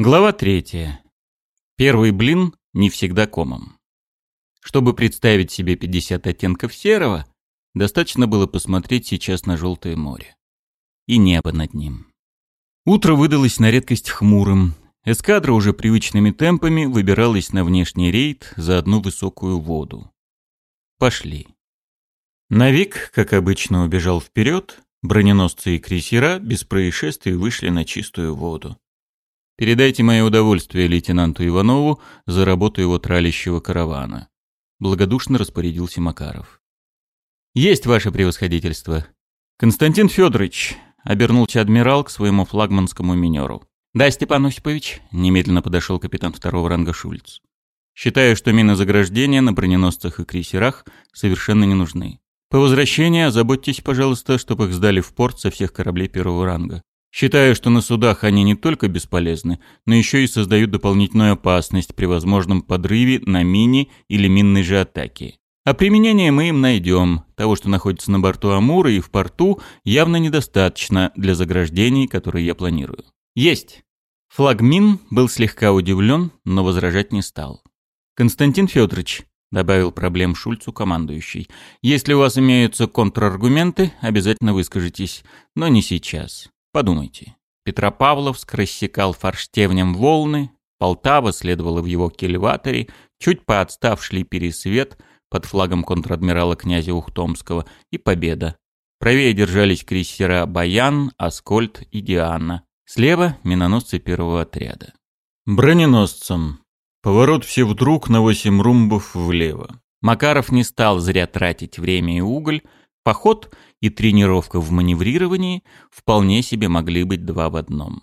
Глава третья. Первый блин не всегда комом. Чтобы представить себе 50 оттенков серого, достаточно было посмотреть сейчас на желтое море. И небо над ним. Утро выдалось на редкость хмурым. Эскадра уже привычными темпами выбиралась на внешний рейд за одну высокую воду. Пошли. Навик, как обычно, убежал вперед. Броненосцы и крейсера без происшествий вышли на чистую воду. Передайте мое удовольствие лейтенанту Иванову за работу его тралящего каравана. Благодушно распорядился Макаров. Есть ваше превосходительство. Константин Федорович, обернулся адмирал к своему флагманскому минеру. Да, Степан Осипович, немедленно подошел капитан второго ранга Шульц. Считаю, что мины заграждения на броненосцах и крейсерах совершенно не нужны. По возвращении озаботьтесь, пожалуйста, чтобы их сдали в порт со всех кораблей первого ранга. Считаю, что на судах они не только бесполезны, но еще и создают дополнительную опасность при возможном подрыве на мине или минной же атаке. А применение мы им найдем. Того, что находится на борту Амура и в порту, явно недостаточно для заграждений, которые я планирую. Есть! Флагмин был слегка удивлен, но возражать не стал. Константин Федорович, добавил проблем Шульцу командующий, если у вас имеются контраргументы, обязательно выскажитесь, но не сейчас. Подумайте. Петропавловск рассекал форштевнем волны, Полтава следовала в его кильваторе, чуть поотстав шли Пересвет под флагом контр-адмирала князя Ухтомского и Победа. Правее держались крейсера «Баян», «Аскольд» и «Диана». Слева – миноносцы первого отряда. Броненосцам. Поворот все вдруг на восемь румбов влево. Макаров не стал зря тратить время и уголь – Поход и тренировка в маневрировании вполне себе могли быть два в одном.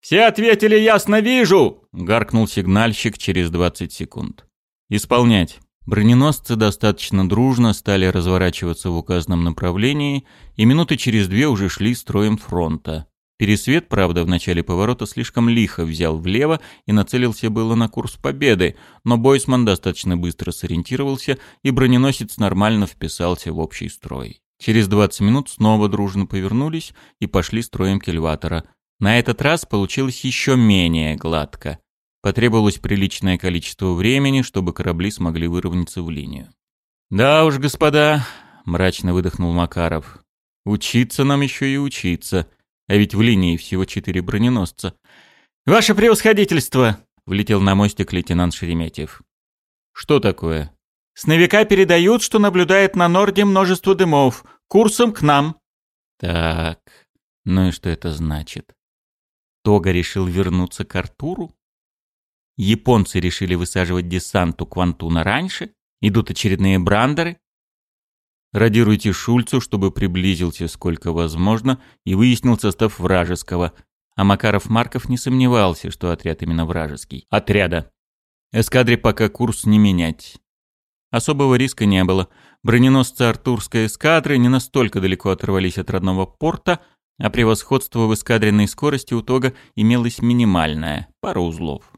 «Все ответили ясно вижу!» — гаркнул сигнальщик через 20 секунд. «Исполнять». Броненосцы достаточно дружно стали разворачиваться в указанном направлении, и минуты через две уже шли строем фронта. Пересвет, правда, в начале поворота слишком лихо взял влево и нацелился было на курс победы, но Бойсман достаточно быстро сориентировался, и броненосец нормально вписался в общий строй. Через 20 минут снова дружно повернулись и пошли строем к эльватора. На этот раз получилось еще менее гладко. Потребовалось приличное количество времени, чтобы корабли смогли выровняться в линию. «Да уж, господа», — мрачно выдохнул Макаров, — «учиться нам еще и учиться». А ведь в линии всего четыре броненосца. «Ваше превосходительство!» — влетел на мостик лейтенант Шереметьев. «Что такое?» С «Сновика передают, что наблюдает на Норде множество дымов. Курсом к нам». «Так, ну и что это значит?» Тога решил вернуться к Артуру? Японцы решили высаживать десанту Квантуна раньше? Идут очередные брандеры? Радируйте Шульцу, чтобы приблизился сколько возможно и выяснил состав вражеского. А Макаров-Марков не сомневался, что отряд именно вражеский. Отряда. Эскадре пока курс не менять. Особого риска не было. Броненосцы Артурской эскадры не настолько далеко оторвались от родного порта, а превосходство в эскадренной скорости у Тога имелось минимальное – пара узлов.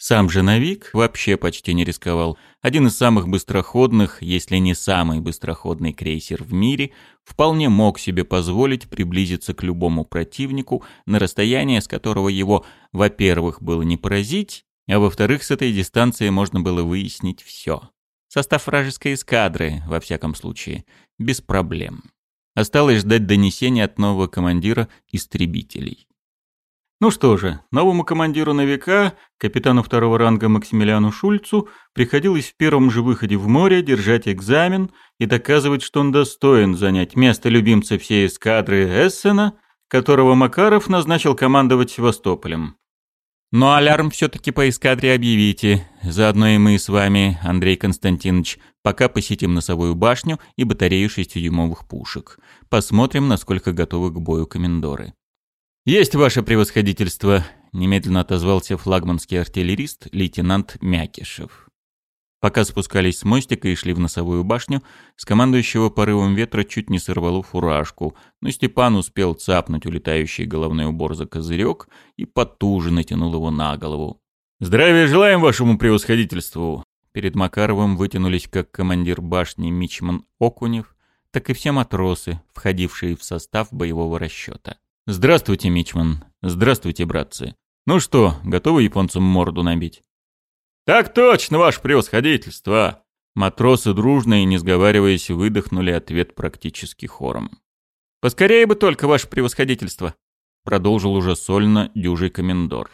Сам же Навик вообще почти не рисковал. Один из самых быстроходных, если не самый быстроходный крейсер в мире, вполне мог себе позволить приблизиться к любому противнику на расстояние, с которого его, во-первых, было не поразить, а во-вторых, с этой дистанции можно было выяснить все. Состав вражеской эскадры, во всяком случае, без проблем. Осталось ждать донесения от нового командира истребителей. Ну что же, новому командиру на века, капитану второго ранга Максимилиану Шульцу, приходилось в первом же выходе в море держать экзамен и доказывать, что он достоин занять место любимца всей эскадры Эссена, которого Макаров назначил командовать Севастополем. Но алярм все-таки по эскадре объявите, заодно и мы с вами, Андрей Константинович, пока посетим носовую башню и батарею шестидюймовых пушек. Посмотрим, насколько готовы к бою комендоры. «Есть ваше превосходительство», — немедленно отозвался флагманский артиллерист лейтенант Мякишев. Пока спускались с мостика и шли в носовую башню, с командующего порывом ветра чуть не сорвало фуражку, но Степан успел цапнуть улетающий головной убор за козырек и потуже натянул его на голову. «Здравия желаем вашему превосходительству!» Перед Макаровым вытянулись как командир башни Мичман Окунев, так и все матросы, входившие в состав боевого расчета. «Здравствуйте, Мичман. Здравствуйте, братцы. Ну что, готовы японцам морду набить?» «Так точно, ваше превосходительство!» Матросы дружно и не сговариваясь выдохнули ответ практически хором. «Поскорее бы только, ваше превосходительство!» Продолжил уже сольно дюжий комендор.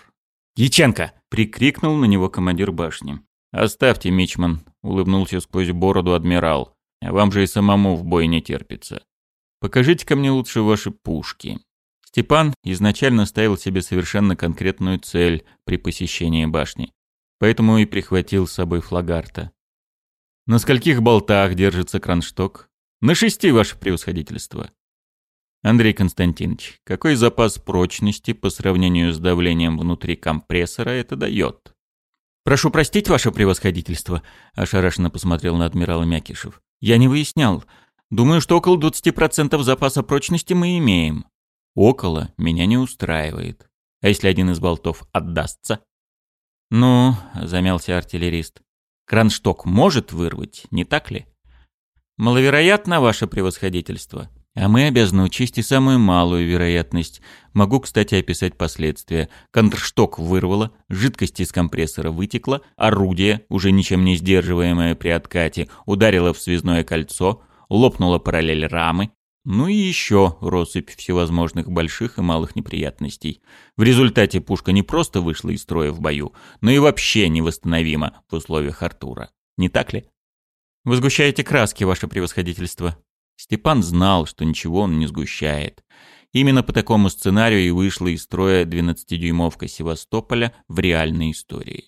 «Яченко!» — прикрикнул на него командир башни. «Оставьте, Мичман!» — улыбнулся сквозь бороду адмирал. А «Вам же и самому в бой не терпится. Покажите ко мне лучше ваши пушки. Степан изначально ставил себе совершенно конкретную цель при посещении башни, поэтому и прихватил с собой флагарта. На скольких болтах держится кроншток? На шести, ваше превосходительство. Андрей Константинович, какой запас прочности по сравнению с давлением внутри компрессора это дает? Прошу простить, ваше превосходительство, ошарашенно посмотрел на адмирала Мякишев. Я не выяснял. Думаю, что около 20% запаса прочности мы имеем. Около меня не устраивает. А если один из болтов отдастся? Ну, замялся артиллерист. Кроншток может вырвать, не так ли? Маловероятно, ваше превосходительство. А мы обязаны учесть и самую малую вероятность. Могу, кстати, описать последствия. Контршток вырвало, жидкость из компрессора вытекла, орудие, уже ничем не сдерживаемое при откате, ударило в связное кольцо, лопнуло параллель рамы, ну и еще россыпь всевозможных больших и малых неприятностей. В результате пушка не просто вышла из строя в бою, но и вообще невосстановима в условиях Артура. Не так ли? Вы сгущаете краски, ваше превосходительство. Степан знал, что ничего он не сгущает. Именно по такому сценарию и вышла из строя 12-дюймовка Севастополя в реальной истории.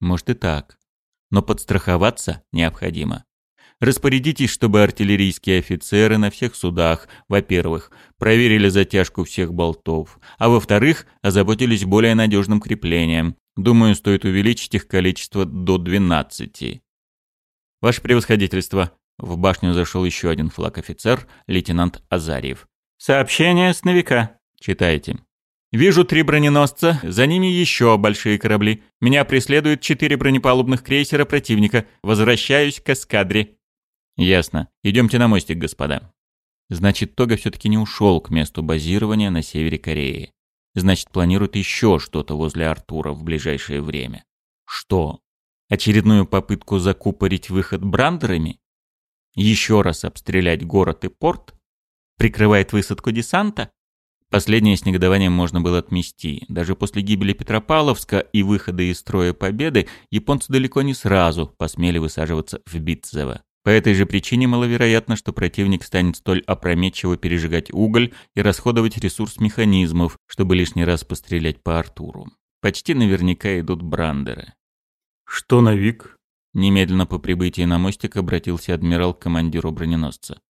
Может и так. Но подстраховаться необходимо. Распорядитесь, чтобы артиллерийские офицеры на всех судах, во-первых, проверили затяжку всех болтов, а во-вторых, озаботились более надежным креплением. Думаю, стоит увеличить их количество до 12. Ваше превосходительство, в башню зашел еще один флаг-офицер, лейтенант Азарьев. «Сообщение с новика. Читайте. Вижу три броненосца, за ними еще большие корабли. Меня преследуют четыре бронепалубных крейсера противника. Возвращаюсь к эскадре. Ясно. Идемте на мостик, господа. Значит, Тога все-таки не ушел к месту базирования на севере Кореи. Значит, планирует еще что-то возле Артура в ближайшее время. Что? Очередную попытку закупорить выход брандерами? Еще раз обстрелять город и порт? Прикрывает высадку десанта? Последнее с негодованием можно было отмести. Даже после гибели Петропавловска и выхода из строя Победы японцы далеко не сразу посмели высаживаться в Битцево. По этой же причине маловероятно, что противник станет столь опрометчиво пережигать уголь и расходовать ресурс механизмов, чтобы лишний раз пострелять по Артуру. Почти наверняка идут брандеры. «Что на Вик?» Немедленно по прибытии на мостик обратился адмирал к командиру броненосца.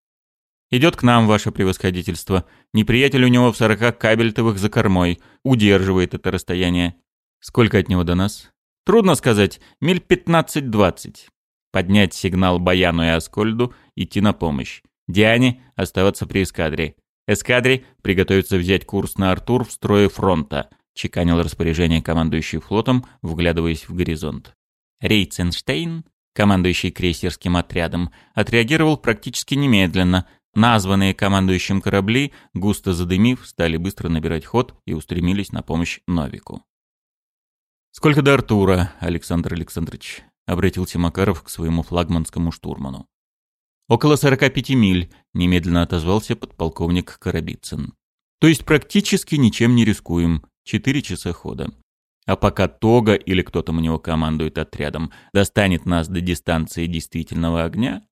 «Идет к нам, ваше превосходительство. Неприятель у него в сорока кабельтовых за кормой. Удерживает это расстояние. Сколько от него до нас?» «Трудно сказать. Миль пятнадцать-двадцать» поднять сигнал Баяну и Аскольду, идти на помощь. Диане оставаться при эскадре. Эскадре приготовиться взять курс на Артур в строе фронта, чеканил распоряжение командующий флотом, вглядываясь в горизонт. Рейценштейн, командующий крейсерским отрядом, отреагировал практически немедленно. Названные командующим корабли, густо задымив, стали быстро набирать ход и устремились на помощь Новику. «Сколько до Артура, Александр Александрович?» — обратился Макаров к своему флагманскому штурману. «Около 45 миль», — немедленно отозвался подполковник Коробицын. «То есть практически ничем не рискуем. Четыре часа хода. А пока Тога или кто там у него командует отрядом достанет нас до дистанции действительного огня?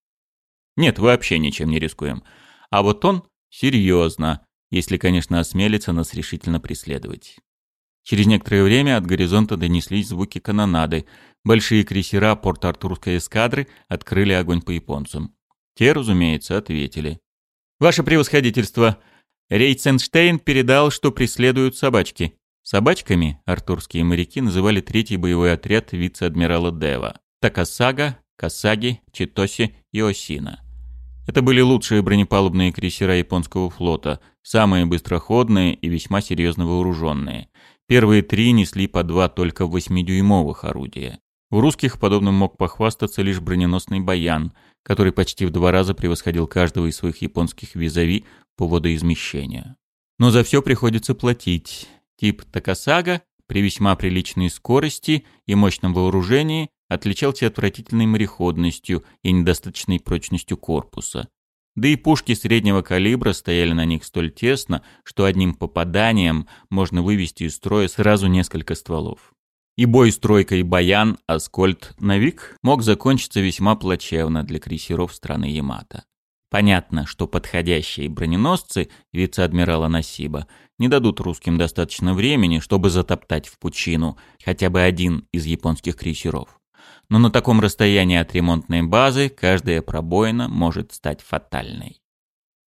Нет, вообще ничем не рискуем. А вот он серьезно, если, конечно, осмелится нас решительно преследовать». Через некоторое время от горизонта донеслись звуки канонады. Большие крейсера порт-артурской эскадры открыли огонь по японцам. Те, разумеется, ответили. «Ваше превосходительство!» Рейценштейн передал, что преследуют собачки. Собачками артурские моряки называли третий боевой отряд вице-адмирала Дева. Такасага, Касаги, Читоси и Осина. Это были лучшие бронепалубные крейсера японского флота, самые быстроходные и весьма серьезно вооруженные. Первые три несли по два только 8-дюймовых орудия. У русских подобным мог похвастаться лишь броненосный «Баян», который почти в два раза превосходил каждого из своих японских визави по водоизмещению. Но за все приходится платить. Тип «Такасага» при весьма приличной скорости и мощном вооружении отличался отвратительной мореходностью и недостаточной прочностью корпуса. Да и пушки среднего калибра стояли на них столь тесно, что одним попаданием можно вывести из строя сразу несколько стволов. И бой с тройкой Баян, Аскольд, Навик мог закончиться весьма плачевно для крейсеров страны Ямато. Понятно, что подходящие броненосцы вице-адмирала Насиба не дадут русским достаточно времени, чтобы затоптать в пучину хотя бы один из японских крейсеров но на таком расстоянии от ремонтной базы каждая пробоина может стать фатальной.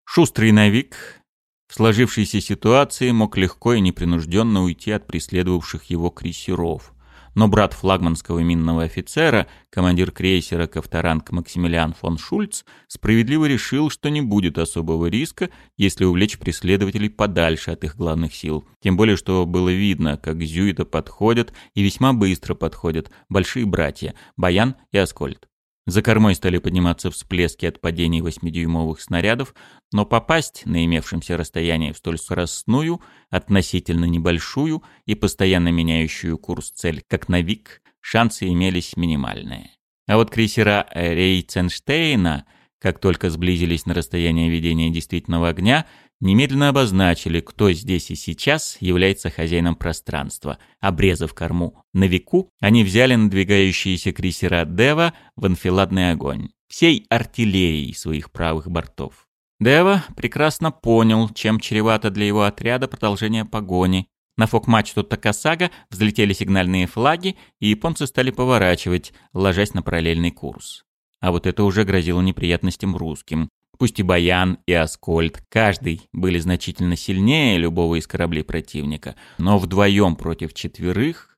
Шустрый новик в сложившейся ситуации мог легко и непринужденно уйти от преследовавших его крейсеров но брат флагманского минного офицера, командир крейсера «Ковторанг» Максимилиан фон Шульц, справедливо решил, что не будет особого риска, если увлечь преследователей подальше от их главных сил. Тем более, что было видно, как Зюита подходят и весьма быстро подходят большие братья Баян и Аскольд. За кормой стали подниматься всплески от падений восьмидюймовых снарядов, но попасть на имевшемся расстоянии в столь скоростную, относительно небольшую и постоянно меняющую курс цель, как на ВИК, шансы имелись минимальные. А вот крейсера Рейценштейна, как только сблизились на расстояние ведения действительного огня – немедленно обозначили, кто здесь и сейчас является хозяином пространства. Обрезав корму на веку, они взяли надвигающиеся крейсера «Дева» в анфиладный огонь, всей артиллерией своих правых бортов. Дева прекрасно понял, чем чревато для его отряда продолжение погони. На фок-мачту Такасага взлетели сигнальные флаги, и японцы стали поворачивать, ложась на параллельный курс. А вот это уже грозило неприятностям русским. Пусть и Баян, и Аскольд, каждый были значительно сильнее любого из кораблей противника, но вдвоем против четверых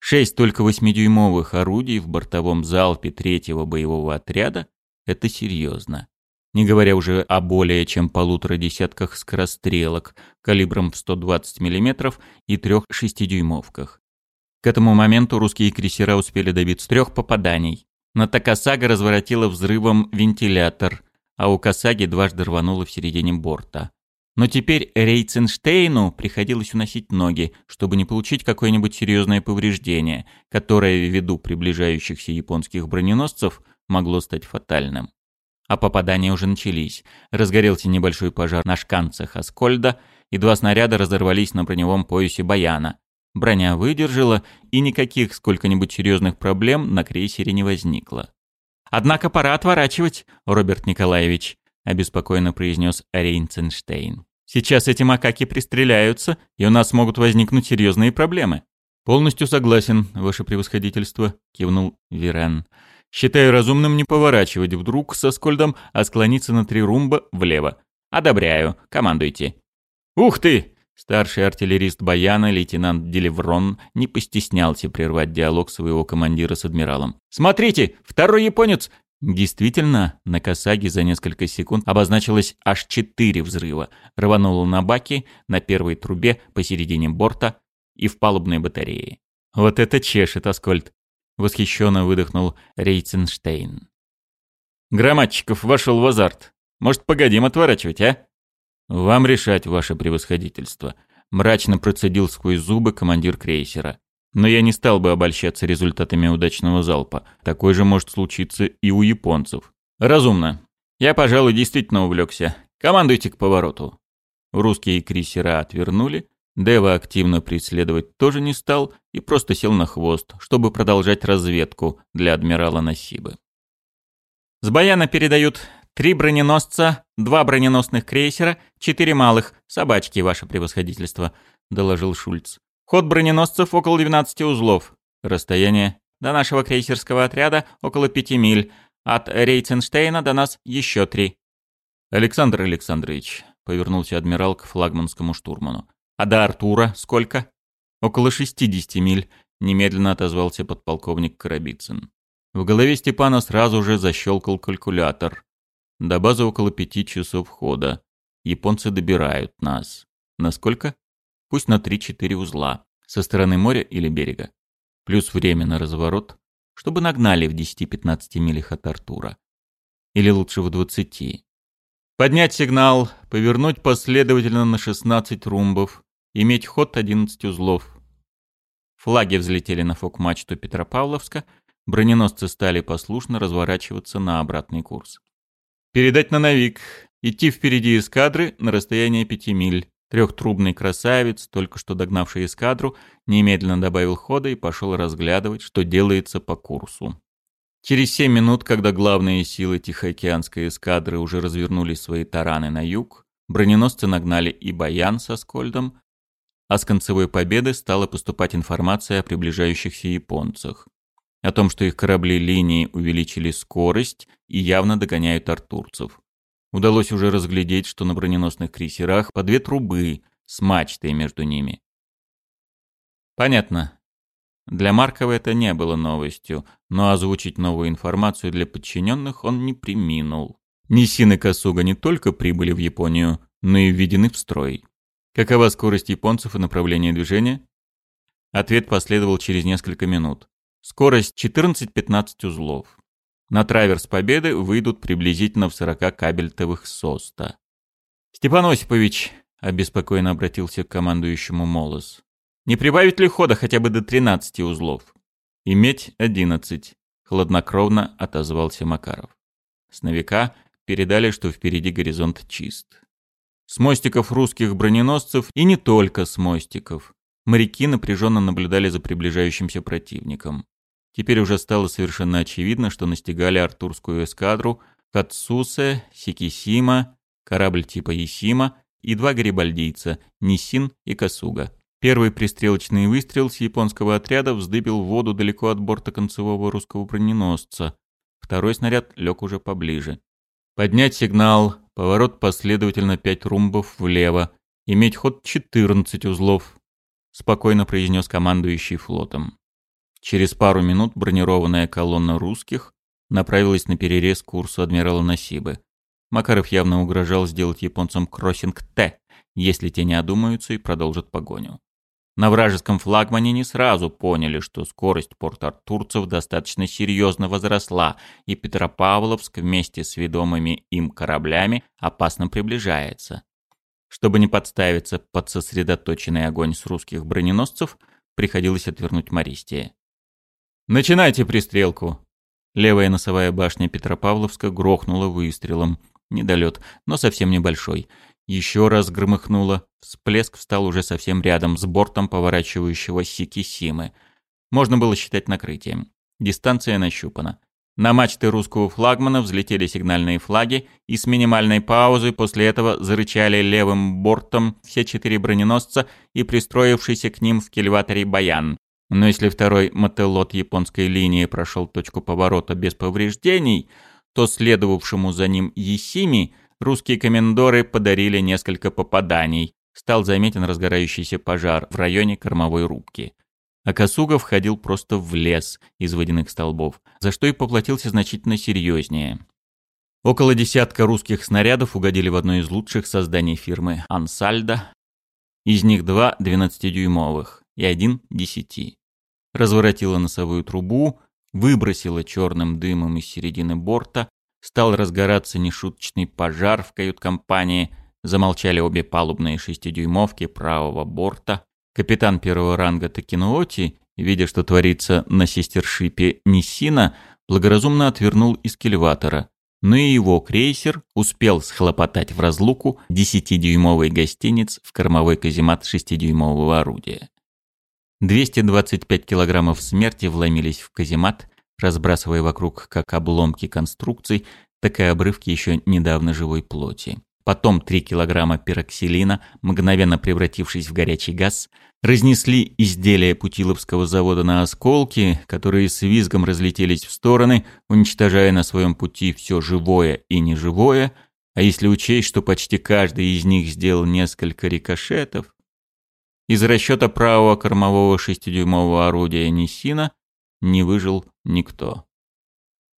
шесть только восьмидюймовых орудий в бортовом залпе третьего боевого отряда — это серьезно. Не говоря уже о более чем полутора десятках скорострелок калибром в 120 мм и трех шестидюймовках. К этому моменту русские крейсера успели добиться трех попаданий. На Такасага разворотило взрывом вентилятор — а у Касаги дважды рвануло в середине борта. Но теперь Рейценштейну приходилось уносить ноги, чтобы не получить какое-нибудь серьезное повреждение, которое ввиду приближающихся японских броненосцев могло стать фатальным. А попадания уже начались. Разгорелся небольшой пожар на шканцах Аскольда, и два снаряда разорвались на броневом поясе Баяна. Броня выдержала, и никаких сколько-нибудь серьезных проблем на крейсере не возникло. Однако пора отворачивать, Роберт Николаевич, обеспокоенно произнес Рейнценштейн. Сейчас эти макаки пристреляются, и у нас могут возникнуть серьезные проблемы. Полностью согласен, ваше превосходительство, кивнул Веран. Считаю разумным не поворачивать вдруг со скольдом, а склониться на три румба влево. Одобряю, командуйте. Ух ты! Старший артиллерист Баяна, лейтенант Деливрон, не постеснялся прервать диалог своего командира с адмиралом. «Смотрите, второй японец!» Действительно, на косаге за несколько секунд обозначилось аж четыре взрыва. Рвануло на баке, на первой трубе, посередине борта и в палубной батарее. «Вот это чешет, Аскольд!» — восхищенно выдохнул Рейценштейн. «Громатчиков вошел в азарт. Может, погодим отворачивать, а?» «Вам решать, ваше превосходительство», — мрачно процедил сквозь зубы командир крейсера. «Но я не стал бы обольщаться результатами удачного залпа. Такой же может случиться и у японцев». «Разумно. Я, пожалуй, действительно увлекся. Командуйте к повороту». Русские крейсера отвернули, Дева активно преследовать тоже не стал и просто сел на хвост, чтобы продолжать разведку для адмирала Насибы. «С Баяна передают», три броненосца, два броненосных крейсера, четыре малых, собачки, ваше превосходительство», — доложил Шульц. «Ход броненосцев около 12 узлов. Расстояние до нашего крейсерского отряда около пяти миль. От Рейтенштейна до нас еще три». «Александр Александрович», — повернулся адмирал к флагманскому штурману. «А до Артура сколько?» «Около 60 миль», — немедленно отозвался подполковник Карабицын. В голове Степана сразу же защелкал калькулятор. До базы около пяти часов хода. Японцы добирают нас. Насколько? Пусть на 3-4 узла. Со стороны моря или берега. Плюс время на разворот, чтобы нагнали в 10-15 милях от Артура. Или лучше в 20. Поднять сигнал, повернуть последовательно на 16 румбов, иметь ход 11 узлов. Флаги взлетели на фок-мачту Петропавловска, броненосцы стали послушно разворачиваться на обратный курс. Передать на Новик. Идти впереди эскадры на расстояние пяти миль. Трехтрубный красавец, только что догнавший эскадру, немедленно добавил хода и пошел разглядывать, что делается по курсу. Через семь минут, когда главные силы Тихоокеанской эскадры уже развернули свои тараны на юг, броненосцы нагнали и Баян со Скольдом, а с концевой победы стала поступать информация о приближающихся японцах о том, что их корабли линии увеличили скорость и явно догоняют артурцев. Удалось уже разглядеть, что на броненосных крейсерах по две трубы с мачтой между ними. Понятно. Для Маркова это не было новостью, но озвучить новую информацию для подчиненных он не приминул. Нисины Косуга не только прибыли в Японию, но и введены в строй. Какова скорость японцев и направление движения? Ответ последовал через несколько минут. Скорость 14-15 узлов. На траверс Победы выйдут приблизительно в 40 кабельтовых соста. «Степан Осипович», — обеспокоенно обратился к командующему Молос, — «не прибавить ли хода хотя бы до 13 узлов?» «Иметь 11», — хладнокровно отозвался Макаров. С Сновика передали, что впереди горизонт чист. С мостиков русских броненосцев и не только с мостиков. Моряки напряженно наблюдали за приближающимся противником. Теперь уже стало совершенно очевидно, что настигали артурскую эскадру Кацусе, Сикисима, корабль типа Исима и два гарибальдийца – Нисин и Касуга. Первый пристрелочный выстрел с японского отряда вздыбил воду далеко от борта концевого русского броненосца. Второй снаряд лег уже поближе. Поднять сигнал, поворот последовательно 5 румбов влево, иметь ход 14 узлов, спокойно произнес командующий флотом. Через пару минут бронированная колонна русских направилась на перерез курсу адмирала Насибы. Макаров явно угрожал сделать японцам кроссинг «Т», если те не одумаются и продолжат погоню. На вражеском флагмане не сразу поняли, что скорость порт-артурцев достаточно серьезно возросла, и Петропавловск вместе с ведомыми им кораблями опасно приближается. Чтобы не подставиться под сосредоточенный огонь с русских броненосцев, приходилось отвернуть Мористия. «Начинайте пристрелку!» Левая носовая башня Петропавловска грохнула выстрелом. Недолет, но совсем небольшой. Еще раз громыхнуло. Всплеск встал уже совсем рядом с бортом поворачивающего Сикисимы. Можно было считать накрытием. Дистанция нащупана. На мачты русского флагмана взлетели сигнальные флаги, и с минимальной паузы после этого зарычали левым бортом все четыре броненосца и пристроившийся к ним в кильваторе «Баян». Но если второй мотылот японской линии прошел точку поворота без повреждений, то следовавшему за ним Есими русские комендоры подарили несколько попаданий. Стал заметен разгорающийся пожар в районе кормовой рубки. А Косуга входил просто в лес из водяных столбов, за что и поплатился значительно серьезнее. Около десятка русских снарядов угодили в одно из лучших созданий фирмы «Ансальдо». Из них два 12-дюймовых и один 10 разворотила носовую трубу, выбросила черным дымом из середины борта, стал разгораться нешуточный пожар в кают-компании, замолчали обе палубные шестидюймовки правого борта. Капитан первого ранга Такинуоти, видя, что творится на сестершипе Ниссина, благоразумно отвернул из кельватора. Но и его крейсер успел схлопотать в разлуку десятидюймовый гостиниц в кормовой каземат шестидюймового орудия. 225 килограммов смерти вломились в каземат, разбрасывая вокруг как обломки конструкций, так и обрывки еще недавно живой плоти. Потом 3 килограмма пероксилина, мгновенно превратившись в горячий газ, разнесли изделия Путиловского завода на осколки, которые с визгом разлетелись в стороны, уничтожая на своем пути все живое и неживое, а если учесть, что почти каждый из них сделал несколько рикошетов, из расчета правого кормового шестидюймового орудия Нисина не выжил никто.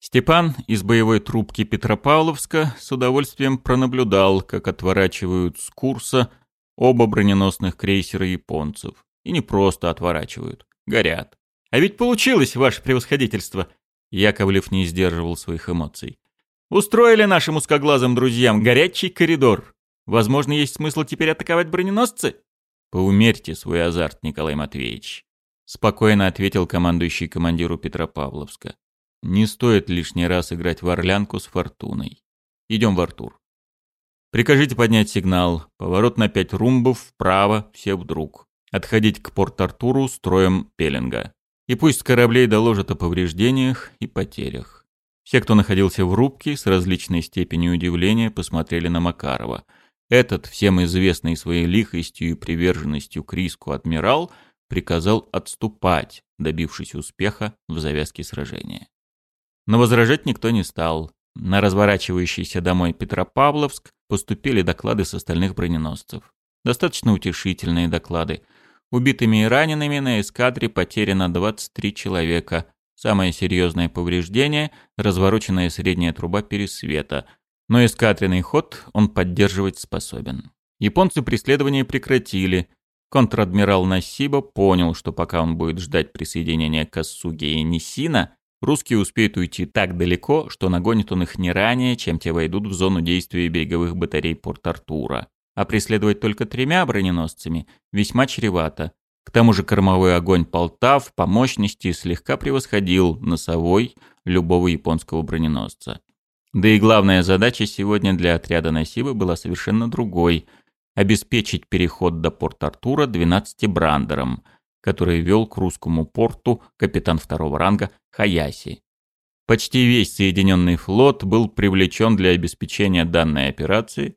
Степан из боевой трубки Петропавловска с удовольствием пронаблюдал, как отворачивают с курса оба броненосных крейсера японцев. И не просто отворачивают, горят. «А ведь получилось, ваше превосходительство!» Яковлев не сдерживал своих эмоций. «Устроили нашим узкоглазым друзьям горячий коридор. Возможно, есть смысл теперь атаковать броненосцы?» «Поумерьте свой азарт, Николай Матвеевич», — спокойно ответил командующий командиру Петропавловска. «Не стоит лишний раз играть в орлянку с фортуной. Идем в Артур. Прикажите поднять сигнал. Поворот на пять румбов, вправо, все вдруг. Отходить к порт-Артуру строем пеленга. И пусть с кораблей доложат о повреждениях и потерях». Все, кто находился в рубке, с различной степенью удивления посмотрели на Макарова — этот, всем известный своей лихостью и приверженностью к риску адмирал, приказал отступать, добившись успеха в завязке сражения. Но возражать никто не стал. На разворачивающийся домой Петропавловск поступили доклады с остальных броненосцев. Достаточно утешительные доклады. Убитыми и ранеными на эскадре потеряно 23 человека. Самое серьезное повреждение – развороченная средняя труба пересвета – но искатренный ход он поддерживать способен. Японцы преследование прекратили. Контр-адмирал Насиба понял, что пока он будет ждать присоединения Касуги и Нисина, русские успеют уйти так далеко, что нагонит он их не ранее, чем те войдут в зону действия береговых батарей Порт-Артура. А преследовать только тремя броненосцами весьма чревато. К тому же кормовой огонь Полтав по мощности слегка превосходил носовой любого японского броненосца. Да и главная задача сегодня для отряда Насиба была совершенно другой – обеспечить переход до порта Артура 12 брандером, который вел к русскому порту капитан второго ранга Хаяси. Почти весь Соединенный флот был привлечен для обеспечения данной операции,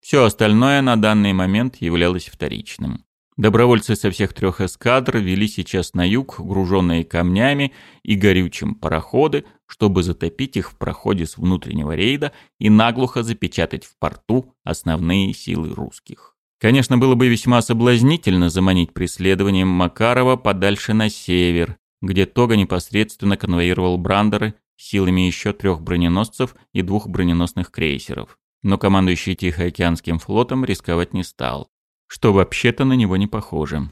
все остальное на данный момент являлось вторичным. Добровольцы со всех трех эскадр вели сейчас на юг груженные камнями и горючим пароходы, чтобы затопить их в проходе с внутреннего рейда и наглухо запечатать в порту основные силы русских. Конечно, было бы весьма соблазнительно заманить преследованием Макарова подальше на север, где Тога непосредственно конвоировал брандеры силами еще трех броненосцев и двух броненосных крейсеров. Но командующий Тихоокеанским флотом рисковать не стал, что вообще-то на него не похоже.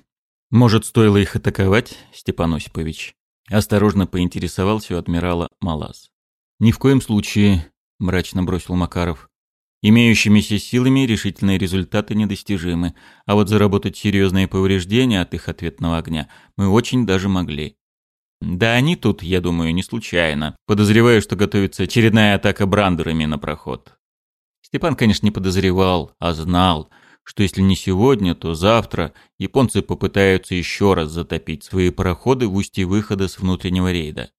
«Может, стоило их атаковать, Степан Осипович?» Осторожно поинтересовался у адмирала Малас. «Ни в коем случае», – мрачно бросил Макаров. «Имеющимися силами решительные результаты недостижимы, а вот заработать серьезные повреждения от их ответного огня мы очень даже могли». «Да они тут, я думаю, не случайно. Подозреваю, что готовится очередная атака брандерами на проход». Степан, конечно, не подозревал, а знал – что если не сегодня, то завтра японцы попытаются еще раз затопить свои пароходы в устье выхода с внутреннего рейда.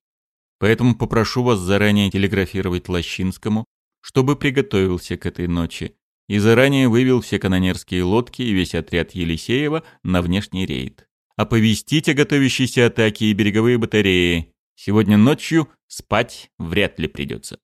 Поэтому попрошу вас заранее телеграфировать Лощинскому, чтобы приготовился к этой ночи, и заранее вывел все канонерские лодки и весь отряд Елисеева на внешний рейд. Оповестить о готовящейся атаке и береговые батареи. Сегодня ночью спать вряд ли придется.